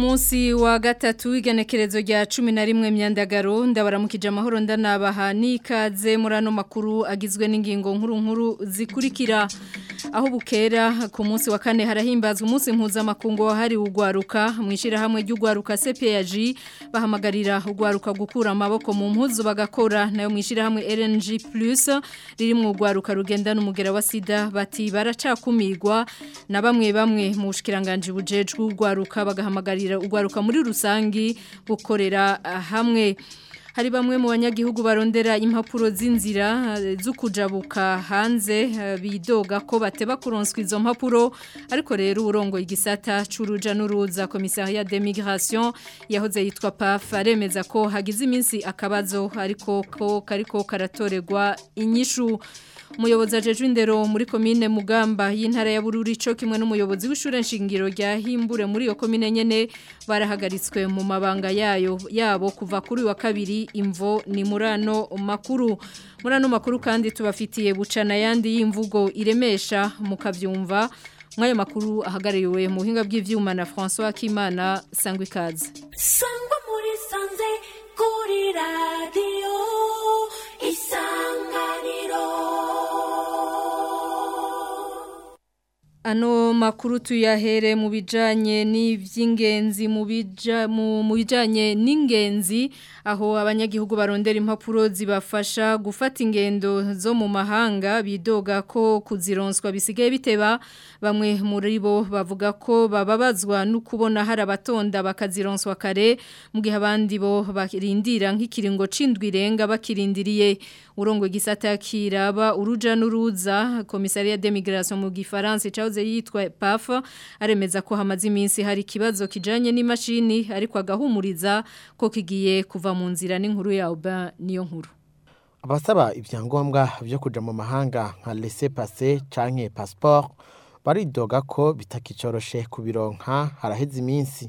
munsi wa gatatu igenekerezo rya cumi na rimwe myandagaro ndabaramukije amahoro ndanabaha n'ikaze muri ano makuru agizwe n'ingingo nkuru nkuru zikurikira aho bukera ku munsi wa kane harahimbazwa umunsi mpuza mpuzamakungu wahariwe ugwaruka mu ishyirahamwe ry'ugwaruka CPAG bahamagarira ugwaruka gukura amaboko mu mpuzu bagakora nayo mu LNG+ RNG+ riri mu ugwaruka rugenda n'umugera wa sida bati baracakumirwa na bamwe bamwe mu bushikiranganje bujejwe ugwaruka bagahamagarira ugwaruka muri rusangi gukorera hamwe hari bamwe mu banyagihugu barondera impapuro z'inzira eh, zo kujabuka hanze eh, bidoga ko bateba kuronswa izo mpapuro ariko rero uburongo igisata c'uruja n'uruza komisariya de migration yahoze yitwa PAF aremeza ko hagize iminsi akabazo ariko ko kariko karatoregwa inyishu umuyobozi ajeje indero muri komine mugamba y'intara ya bururi cyo kimwe n'umuyobozi w'ishure nshingiro rya himbure muri iyo komine nyene barahagaritswe mu mabanga yayo yabo kuva kuri wa kabiri imvo ni murano makuru murano makuru kandi tubafitiye bucana yandi y'imvugo iremesha mukabyumva mwayo makuru ahagarariwe mu buhinga bw'ivyuma na François Akimana sangwa ikaze sangwa muri sanze kuri radio isanganiro Ano makuru tuyahere mu bijyanye n'ivy'ingenzi mu bija mu bijanye n'ingenzi aho abanyagihugu barondera impapuro zibafasha gufata ingendo zo mu mahanga bidoga ko kuzironswa bisigaye biteba bamwe muri bo bavuga ko bababazwa no kubona hari abatonda bakazironswa kare mu gihe abandi bo barindira nk'ikiringo irenga bakirindiriye urongo gisata kiraba uruja n'uruza komisariya de migration mu gifaransa yahoze yitwa pafa aremeza ko hamaze iminsi hari ikibazo kijyanye n'imashini ariko agahumuriza ko kigiye kuva mu nzira n'inkuru ya uba niyo nkuru abasaba ibyangombwa byo kujya mu mahanga nka lese pase canke pasiporo baridoga ko bitakicoroshe ku bironka haraheze iminsi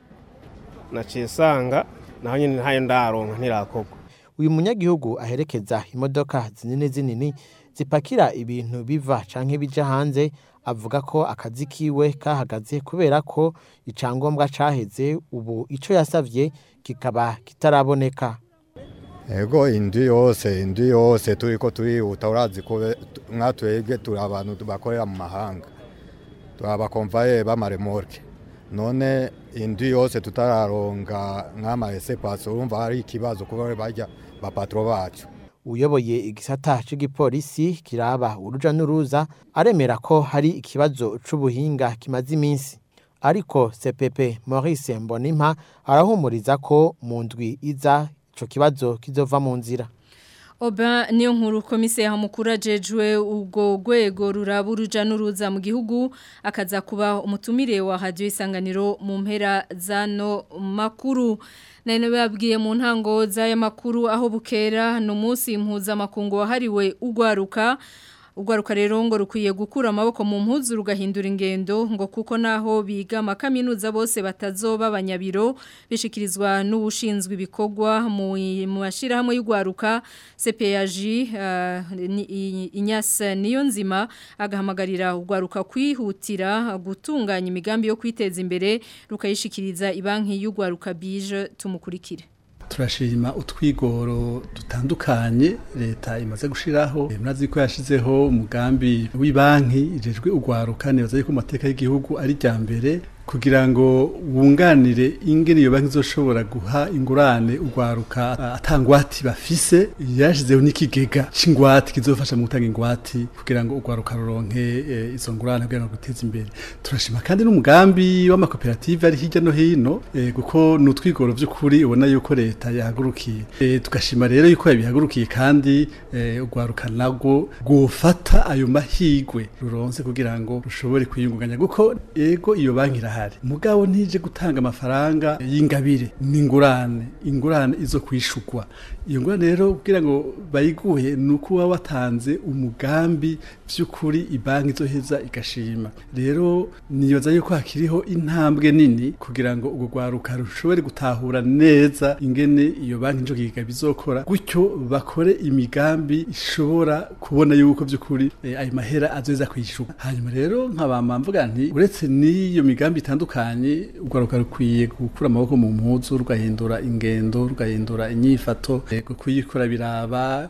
naciye isanga naho nyine ntayo ndaronka ntirakogwa uyu munyagihugu aherekeza imodoka zinini zinini zipakira ibintu biva cyangwa ibijya hanze avuga ko akazi kiwe kahagaze kubera ko icyangombwa cyaheze ubu icyo yasabye kikaba kitaraboneka ego indi yose indi yose turi ko turihuta urazi ko mwatwebwe turi abantu bakorera mu mahanga turi abakomvaye b'amaremorke none indi yose tutararonga nk'amaese pasi urumva hari ikibazo kuba bajya bapatro bacu uyoboye igisata cy'igipolisi kiraba uruja n'uruza aremera ko hari ikibazo c'ubuhinga kimaze iminsi ariko CPP Maurice Mbonimpa arahumuriza ko mu ndwi iza ico kibazo kizova mu nzira Oba niyo nkuru komisera mukuru ajejwe ubwo gwego ruraburuja n'uruza mu gihugu akaza kuba umutumire wa radio isanganiro mu mpera za no makuru na nane babwiye mu ntango za makuru aho bukera no munsi impuza makungu wahariwe ugwaruka Ugaruka rero ngo rukwiye gukura amaboko mu mpuzu rugahindura ingendo ngo kuko naho biga amakaminuza bose batazoba abanyabiro bishikirizwa n'ubushinzwe ibikogwa mu mashyirahamwe y'ugwaruka CPAG eh, Inyasa niyo nzima agahamagarira ugwaruka kwihutira gutunganya imigambi yo kwiteza imbere rukayishikiriza ibanki y'ugwaruka bije tumukurikire turashima utwigoro dutandukanye leta imaze gushiraho eh, murazi ko yashizeho umugambi w'ibanki ijejwe ugwaruka nibaza yuko mu mateka y'igihugu ari rya kugira ngo wunganire ingene iyo banki izoshobora guha ingurane urwaruka atangwati bafise yashizeho n'ikigega c'ingwate kizofasha mu gutanga ingwati kugira ngo urwaruka ruronke e, izo ngurane kugira ngo guteza imbere turashima kandi n'umugambi w'amakoperative ari hirya no hino e, kuko n'utwigoro by'ukuri ubona yuko leta yahagurukiye e, tugashima rero yuko yabihagurukiye kandi urwaruka narwo rwofata ayo mahigwe ruronse kugira ngo rushobore kwiyungunganya kuko ego iyo banki irahari mugabo ntije gutanga amafaranga y'ingabire n'ingurane ingurane izo kwishukwa Ingwa rero kugira ngo bayiguhe ni uko uba watanze umugambi by'ukuri banki izoheza igashima rero niyoza yuko hakiriho intambwe nini kugira ngo urwo rwaruka rushobore gutahura neza ingene iyo banki njo giga bizokora gutyo bakore imigambi ishobora kubona yuko by'ukuri eh, ayo mahera azoheza kwishyura hanyuma rero nkaba mvuga nti uretse n'iyo migambi itandukanye urwaruka rukwiye gukura amaboko mu mpuzu rugahindura ingendo rugahindura inyifato yego kuyikora biraba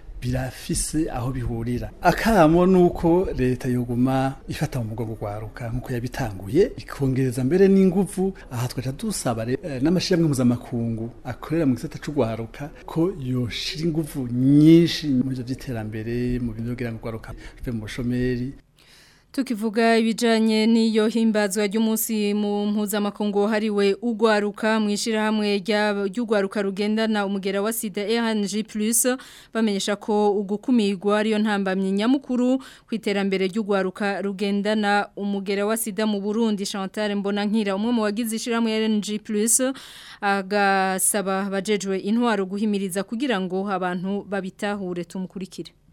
birafise aho bihurira akamo nuko leta yoguma ifata mu mugongo gwaruka nkuko yabitanguye ikongereza mbere n'inguvu aha twaca dusaba eh, n'amashirahamwe mpuzamakungu akorera mu gisata c'ugwaruka ko yoshira inguvu nyinshi mu byo vy'iterambere mu bintu byogira ngo ugwaruka ruve mu bushomeri tukivuga ibijyanye n'iyo himbazwa ry'umunsi mu mpuzamakungu wahariwe ugwaruka mu ishyirahamwe rugenda na umugera wa sida ehanji bamenyesha ko ugukumirwa ariyo ntambamye nyamukuru ku iterambere ry'ugwaruka Rugenda na umugera wa sida mu burundi chantal mbonankira umwe mu wagize ishyirahamwe ehanji agasaba bajejwe intwaro guhimiriza kugira ngo abantu babitahure tumukurikire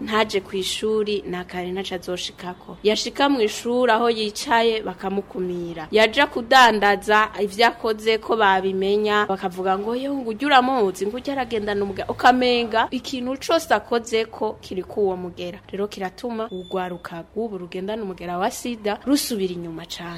ntaje ku ishuri ntakare ntacu azoshikako yashika mu ishuri aho yicaye bakamukumira yaja kuda kudandaza ivyo akoze ko babimenya bakavuga ngo yewe ngo ujye uramuzi ngo ujye umugera ukamenga ikintu cose akoze ko kiri ku uwo mugera rero kiratuma urwaruka rw'ubu rugendana umugera wa sida rusubira inyuma cyane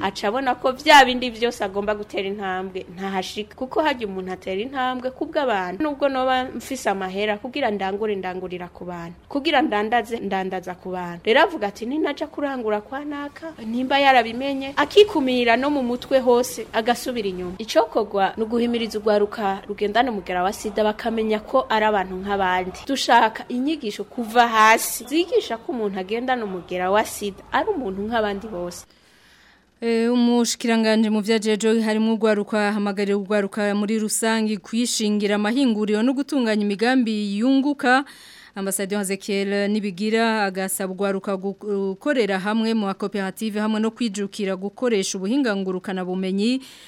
aca abona ko bya bindi byose agomba gutera intambwe ntahashika kuko hajya umuntu atera intambwe kubw'abantu nubwo noba mfise amahera kugira ndangure ndangurira ku bantu kugira ndandaze ndandaza ku bantu rero avuga ati ninaja kurangura kwa naka nimba yarabimenye akikumira no mu mutwe hose agasubira inyuma icokogwa ni uguhimiriza urwaruka rugendana umugera wa sida bakamenya ko ari abantu nk'abandi dushaka inyigisho kuva hasi wese zigisha ko umuntu agenda numugera wa sida ari umuntu nk'abandi bose eh, umushikiranganje mu bya jejo harimo urwaruka hamagarira urwaruka muri rusange kwishingira amahinguriro no gutunganya imigambi yunguka ambasade Ezekiel nibigira agasabwa gukorera hamwe mu makoperative hamwe no kwijukira gukoresha ubuhinga ngurukana bumenyi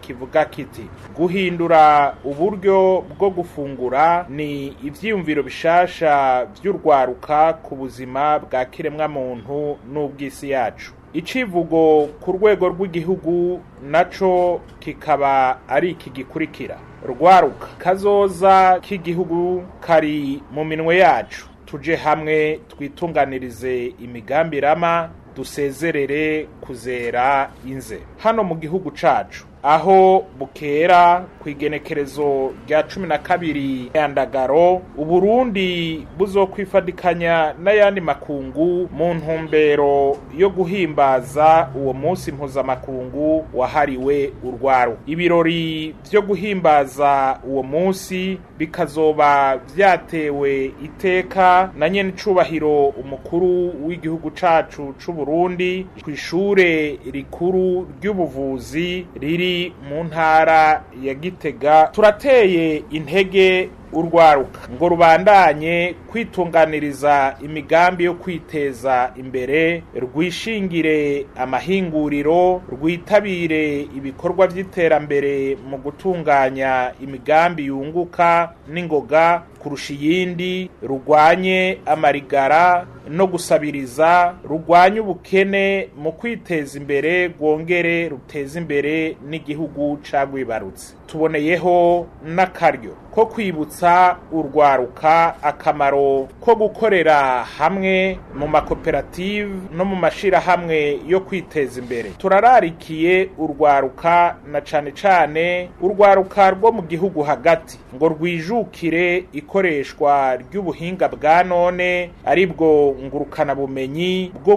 kivuga kiti guhindura uburyo bwo gufungura ni ibyiyumviro bishasha by’urwaruka ku buzima bwa kiremwamuntu muntu n'ubw'isi yacu icivugo ku rwego rw'igihugu nacyo kikaba ari iki gikurikira rwaruka kazoza k'igihugu kari mu minwe yacu tuje hamwe twitunganirize imigambi irama dusezerere kuzera inze hano mu gihugu cacu aho bukera ku igenekerezo rya cumi na kabiri ya ndagaro uburundi buzokwifadikanya n'ayandi makungu mu ntumbero yo guhimbaza uwo munsi mpuzamakungu wahariwe urwaro ibirori byo guhimbaza uwo munsi bikazoba byatewe iteka na nyene icubahiro umukuru w'igihugu cacu c'uburundi kw'ishure rikuru ry'ubuvuzi riri turi mu ntara ya gitega turateye intege urwaruka ngo rubandanye kwitunganiriza imigambi yo kwiteza imbere rwishingire amahinguriro rwitabire ibikorwa by'iterambere mu gutunganya imigambi yunguka n'ingoga kurusha iyindi rurwanye amarigara no gusabiriza rurwanye ubukene mu kwiteza imbere rwongere ruteze imbere n'igihugu cagwibarutse tuboneyeho n'akaryo ko kwibutsa urwaruka akamaro ko gukorera hamwe mu makoperative no mu mashyirahamwe yo kwiteza imbere turararikiye urwaruka na cyane cyane urwaruka rwo mu gihugu hagati ngo rwijukire ikoreshwa ry'ubuhinga bwa none aribwo ngurukanabumenyi bwo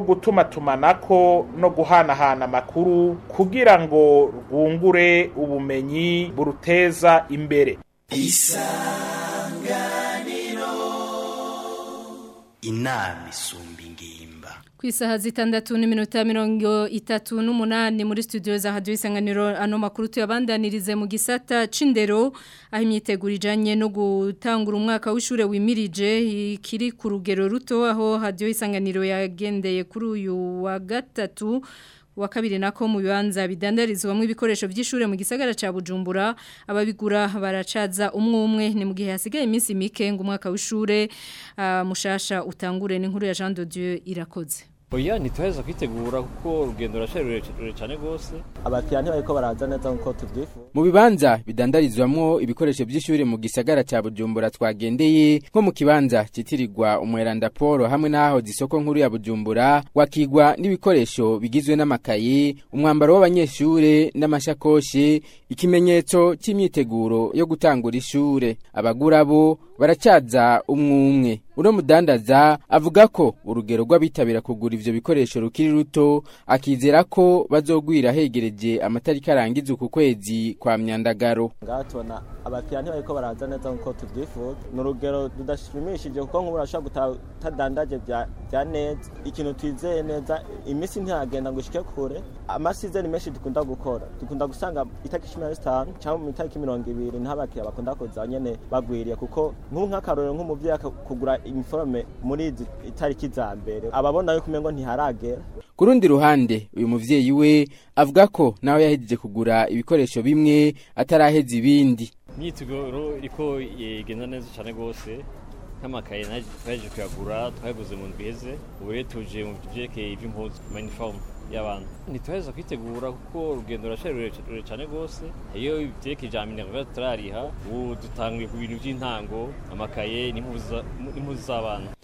ko no guhanahana amakuru kugira ngo rwungure ubumenyi ngo imbere isanganiro inama isumba ku isaha zitandatu n'iminota mirongo itatu n'umunani muri studio za hadiyo isanganiro ano makuru tuyabandanirize mu gisata c'indero aho imyiteguro ijyanye no gutangura umwaka w’ishure wimirije ikiri ku rugero ruto aho hadiyo isanganiro yagendeye kuri uyu wa gatatu wa kabiri nako mu bibanza bidandarizwamo ibikoresho by'ishure mu gisagara ca Bujumbura ababigura baracaza umwe umwe ni mu gihe hasigaye iminsi mike ngo umwaka w'ishure uh, mushasha utangure ni nkuru ya Jean de Dieu irakoze oya ntituheza kwitegura kuko urugendo ruracari cyane rwose abakiriya ntibariko baraza neza nkuko tubyifuza mu bibanza bidandarizwamwo ibikoresho by'ishuri mu gisagara cya bujumbura twagendeye nko mu kibanza citirirwa umweranda polo hamwe n'aho isoko nkuru ya bujumbura wakigwa n'ibikoresho bigizwe n'amakayi umwambaro w'abanyeshure n'amashakoshi ikimenyetso cy'imyiteguro yo gutangura ishure abagura bo baracyaza umwe umwe uno mudandaza avuga ko urugero rw'abitabira kugura ivyo bikoresho rukiri ruto akizera ko bazogwira hegereje amatariki arangiza uku kwezi kwa myandagaro ngaha tubona abakiriya ntibariko baraza neza nk'uko tuvyifuza ni urugero rudashimishije kuko nk'ubu urashobora gutadandaje bya neza ikintu twizeye neza iminsi ntihagenda ngo ishike kure amasizeni menshi dukunda gukora dukunda gusanga itariki cumi na zitanu cyangwa mu itariki mirongo ibiri niho abakiriya bakunda kuza nyene bagwiriye kuko nk'ubu nk'akarorero nk'umubyeyi kugura iniforume muri itariki za mbere ababona yuko umengo ntiharagera ku rundi ruhande uyu mubyeyi we avuga ko nawe yahejeje kugura ibikoresho bimwe ataraheza ibindi imyiteguro iriko igenda neza cyane rwose nk'amakaye twaje kuyagura twayaguze mu ndwi iheze ubu rero tuje mu byerekeye iby'impuzu maniforume y'abantu ntitwaheza kwitegura kuko urugendo ruracari rurerure cyane rwose iyo biteka ijambo intego turariha ubu dutanguye ku bintu by'intango amakaye n'impuzu z'abana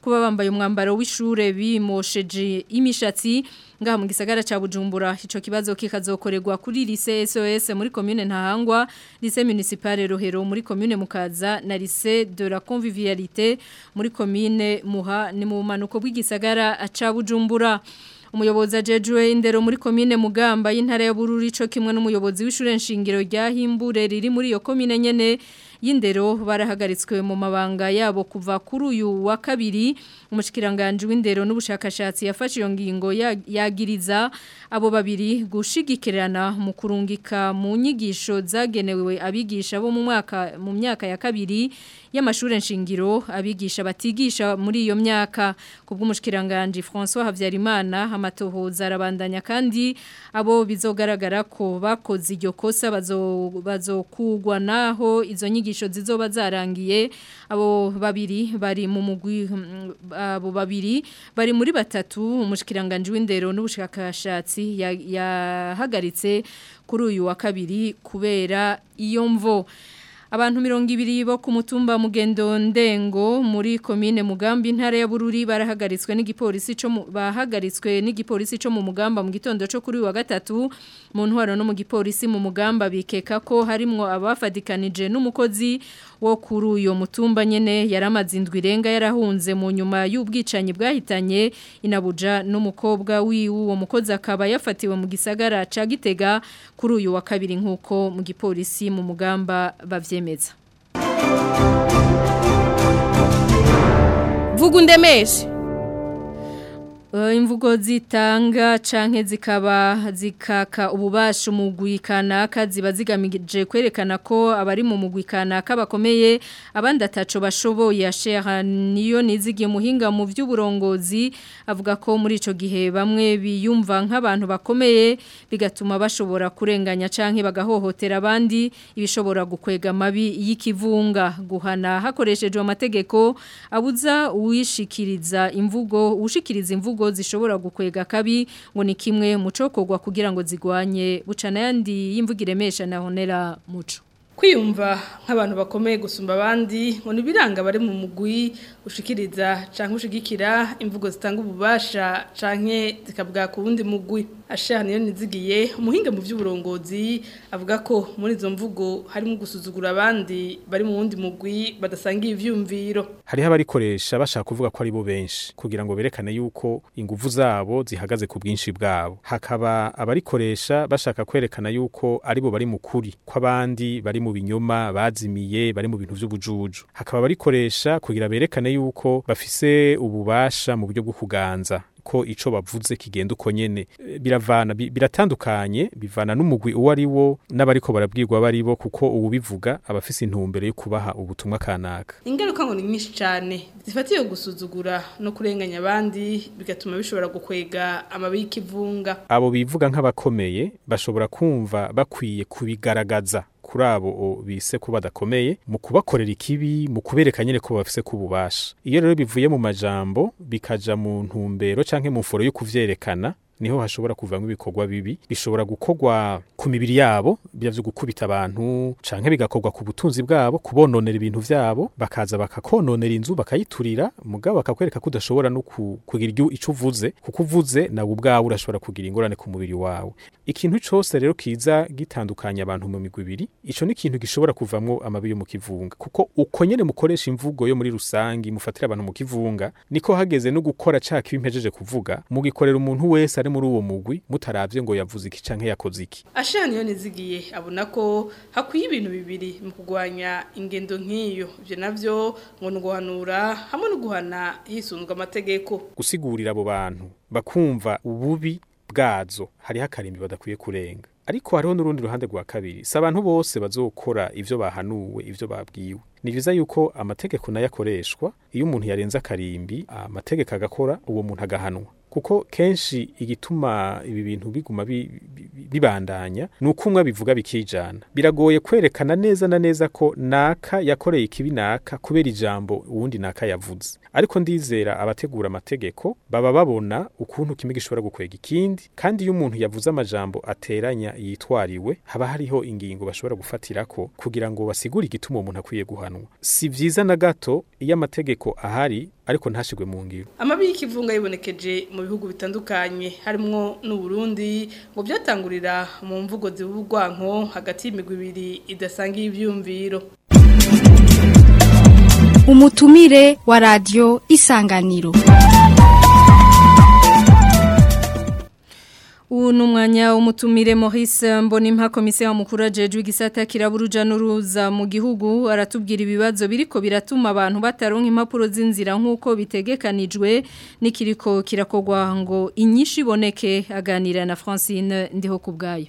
kuba bambaye umwambaro w'ishure bimosheje imishatsi ngaha mu gisagara ca Bujumbura ico kibazo kikazokorerwa kuri lise SOS muri commune Ntahangwa lise municipale Rohero muri commune Mukaza na lise de la convivialité muri commune Muha ni mu manuko bw'igisagara Bujumbura umuyobozi ajejwe indero muri komine Mugamba y'intara ya Bururi co kimwe n'umuyobozi w'ishure nshingiro rya Himbure riri muri iyo komine nyene y'indero barahagaritswe mu mabanga yabo kuva kuri uyu wa kabiri umushikiranganje w'indero n'ubushakashatsi yafashe iyo ngingo yagiriza abo babiri gushigikirana mu kurungika mu nyigisho zagenewe abigisha bo mu mwaka mu myaka ya kabiri y'amashuri nshingiro abigisha batigisha muri iyo myaka ku bw'umushikiranganje François Habyarimana amatohoza arabandanya kandi abo bizogaragara ko bakoze iryo kosa bazokugwa naho izo nyigisho zizoba zarangiye abo babiri bari mu mugwi abo babiri bari muri batatu umushikiranganje w'indero n'ubushakashatsi yahagaritse ya kuri uyu wa kabiri kubera iyo mvo abantu mirongo ibiri bo ku mutumba mugendo ndengo muri komine mugambi intara ya bururi barahagaritswe n'igipolisi cyo bahagaritswe n'igipolisi cyo mu mugamba mu gitondo cyo kuri wa gatatu mu ntwaro no mu gipolisi mu mugamba bikeka ko harimo abafadikanije n'umukozi wo kuri uyu mutumba nyene yaramaze indwi irenga yarahunze mu nyuma y'ubwicanyi bwahitanye inabuja n'umukobwa wiwe uwo mukozi akaba yafatiwe mu gisagara ca Gitega kuri uyu wa kabiri nkuko mu gipolisi mu mugamba bavyemeza Vugundemeshi Eh, imvugo zitanga canke zikaba zikaka ububasha umugwi kanaka ziba kwerekana ko abari mu mugwi kanaka abandi ataco bashoboye ashera niyo nizigiye muhinga mu vy'uburongozi avuga ko muri ico gihe bamwe biyumva nk'abantu bakomeye bigatuma bashobora kurenganya canke bagahohotera abandi ibishobora gukwega mabi y'ikivunga guhana hakoreshejwe amategeko abuza uwishikiriza imvugo ushikiriza imvugo ahubwo zishobora gukwega kabi ngo ni kimwe muco kogwa kugira ngo zigwanye bucana yandi y'imvugire na honera muco kwiyumva nk'abantu bakomeye gusumba abandi ngo nibiranga bari mu mugwi ushikiriza canke ushigikira imvugo zitanga ububasha canke zikabwa ku wundi mugwi ashaha niyo nizigiye umuhinga mu by'uburongozi avuga ko muri izo mvugo harimo gusuzugura abandi bari mu wundi mugwi badasangiye ibyumviro hariho abarikoresha bashaka kuvuga ko aribo benshi kugira ngo berekane yuko ingufu zabo zihagaze ku bwinshi bwabo hakaba abarikoresha bashaka kwerekana yuko ari bo bari mu kuri ko abandi bari mu binyoma bazimiye bari mu bintu by'ubujuju hakaba abarikoresha kugira berekane yuko bafise ububasha mu buryo bwo kuganza ko ico bavuze kigenda uko nyene biravana biratandukanye bivana n'umugwi uwo ari wo n'abariko barabwirwa bari bo kuko uwubivuga abafise intumbero yo kubaha ubutumwa kanaka ingaruka ngo ni nyinshi cyane zifatiye gusuzugura no kurenganya abandi bigatuma bishobora gukwega amabiki vunga abo bivuga nk'abakomeye bashobora kumva bakwiye kubigaragaza kuri abo bise ko badakomeye mu kubakorera ikibi mu kubereka nyine ko bafise ko iyo rero bivuye mu majambo bikaja mu ntumbero canke mu foro yo kuvyerekana niho hashobora kuvamo ibikorwa bibi bishobora gukorwa ku mibiri yabo byavyo gukubita abantu canke bigakorwa ku butunzi bwabo kubononera ibintu byabo bakaza bakakononera inzu bakayiturira mugabo bakakwereka ko udashobora no kugira icyo uvuze kuko uvuze nawe ubwawe urashobora kugira ingorane ku mubiri wawe ikintu cyose rero kiza gitandukanya abantu mu migwi ibiri ico ni ikintu gishobora kuvamwo amabi yo mu kivunga kuko uko nyene mukoresha imvugo yo muri rusangi mufatira abantu mu kivunga niko hageze no gukora caka ibimpejeje kuvuga mugikorera umuntu wese ari muri uwo mugwi mutarabye ngo yavuze iki canke yakoze iki ashani yo nizigiye abona ko hakwiye ibintu bibiri mu kugwanya ingendo nk'iyo ivyo navyo ngo ndwanura hamwe no guhana hisunzwe amategeko gusigurira abo bantu bakumva ububi bwazo hari hakarimbi badakwiye kurenga ariko hariho n'urundi ruhande rwa kabiri si abantu bose bazokora ivyo bahanuwe ivyo babwiwe ni byiza yuko amategeko nayo akoreshwa iyo umuntu yarenze akarimbi amategeko agakora uwo muntu agahanwa kuko kenshi igituma ibi bintu biguma bibandanya ni uko umwe bivuga bikijana biragoye kwerekana neza na neza ko naka yakoreye ikibi naka kubera ijambo uwundi naka yavuze ariko ndizera abategura amategeko baba babona ukuntu kimwe gishobora gukwega ikindi kandi iyo umuntu yavuze amajambo ateranya yitwariwe haba hariho ingingo bashobora gufatira ko kugira ngo basigure igituma umuntu akwiye guhanwa si byiza na gato iyo amategeko ahari ariko ntashigwe mu ngiro amabi y'ikivunga yibonekeje mu bihugu bitandukanye harimo n'u Burundi ngo byatangurira mu mvugo z'ubugwanko hagati y'imigwi ibiri idasanga ibyumviro umutumire wa radio isanganiro ubu ni w'umutumire Maurice mbona komisiyo mukuru ajejwe igisata kiraburuja n'uruza mu gihugu aratubwira ibibazo biriko biratuma abantu bataronka impapuro z'inzira nk'uko bitegekanijwe n'ikiriko kirakogwa ngo inyinshi iboneke aganira na Francine ndiho kubwayo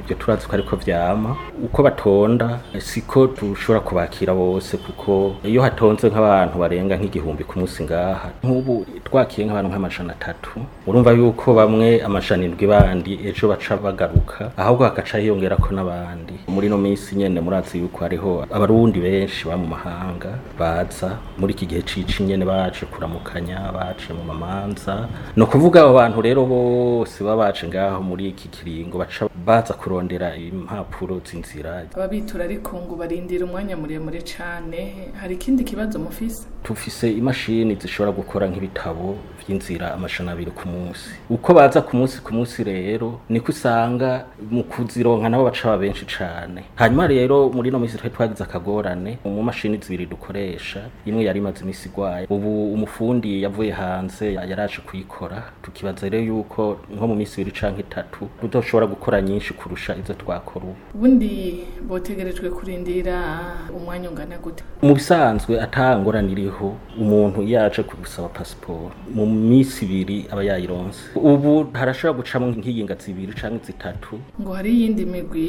ibyo turazi ko ariko vyama uko batonda siko tushobora kubakira bose kuko iyo hatonze nk'abantu barenga nk'igihumbi ku munsi ngaha nk'ubu twakiye nk'abantu nk'amajana atatu urumva yuko bamwe amajana indwi bandi ejo baca bagaruka ahubwo hagaca hiyongera ko n'abandi muri ino minsi nyene murazi yuko hariho abarundi benshi ba mu mahanga baza muri iki gihe cici nyene baje kuramukanya baje mu mamanza no kuvuga abo bantu rero bose babaje ngaho muri iki kiringo baca baza kurondera impapuro z'inzira ababitura ariko ngo barindira umwanya muremure cyane hari ikindi kibazo mufise tufise imashini zishobora gukora nk'ibitabo byabo by'inzira amajana abiri ku munsi uko baza ku munsi ku munsi rero niko usanga mu kuzironka nabo baca baba benshi cyane hanyuma rero muri ino minsi twagize akagorane mu mashini zibiri dukoresha imwe yari imaze iminsi igwaye ubu umufundi yavuye hanze yaraje kuyikora tukibaza rero yuko nko mu minsi ibiri cyangwa itatu tudoshobora gukora nyinshi kurusha izo twakora ubu ubundi botegerejwe kurindira umwanya ungana gute mu bisanzwe atangorana iriho umuntu yaje kugusaba pasiporo kuyisarura mu minsi ibiri aba yayironze ubu harashobora gucamo nk'iyinga zibiri cyangwa zitatu ngo hari iyindi migwi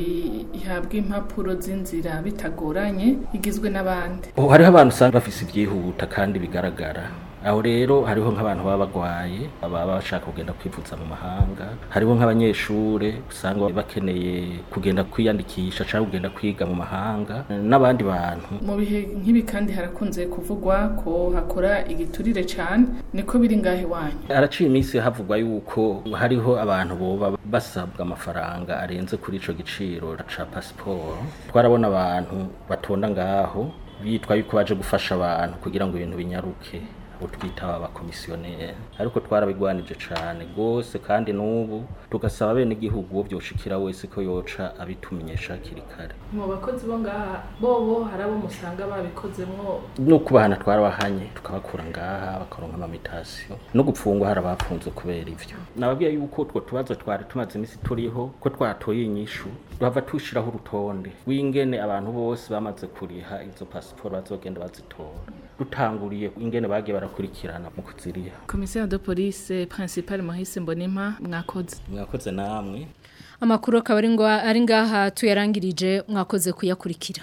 ihabwa impapuro z'inzira bitagoranye igizwe n'abandi hariho abantu usanga bafise ibyihuta kandi bigaragara aho rero hariho nk'abantu baba barwaye baba bashaka kugenda kwivuza mu mahanga hariho nk’abanyeshuri usanga bakeneye kugenda kwiyandikisha cyangwa kugenda kwiga mu mahanga n'abandi bantu mu bihe nk'ibi kandi harakunze kuvugwa ko hakora igiturire cyane niko biri ngahe wanyu haraciye iminsi havugwa yuko hariho abantu boba basabwa amafaranga arenze kuri icyo giciro ca pasiporo twarabona abantu batonda ngaho bitwa yuko baje gufasha abantu kugira ngo ibintu binyaruke ubu twita abakomisiyoneri ariko twarabigwanije cyane rwose kandi n'ubu tugasaba bene igihugu uwo byoshikira wese ko yoca abitumenyesha hakiri kare mu bakozi bo ngaha bobo hari abo musanga babikozemo no kubahana twarabahanye tukabakura ngaha bakaronka amamitasiyo no gupfungwa hari abafunze kubera ibyo nababwiye yuko utwo tubazo twari tumaze iminsi turiho ko twatoye inyishu duhava tushiraho urutonde w'ingene abantu bose bamaze kuriha izo pasiporo bazogenda bazitora dutanguriye ingene bagiye barakurikirana mu kutsiriya komisiyo de polise principal Maurice Mbonimpa mwakoze mwakoze namwe amakuru akaba ari ngaha tuyarangirije mwakoze kuyakurikira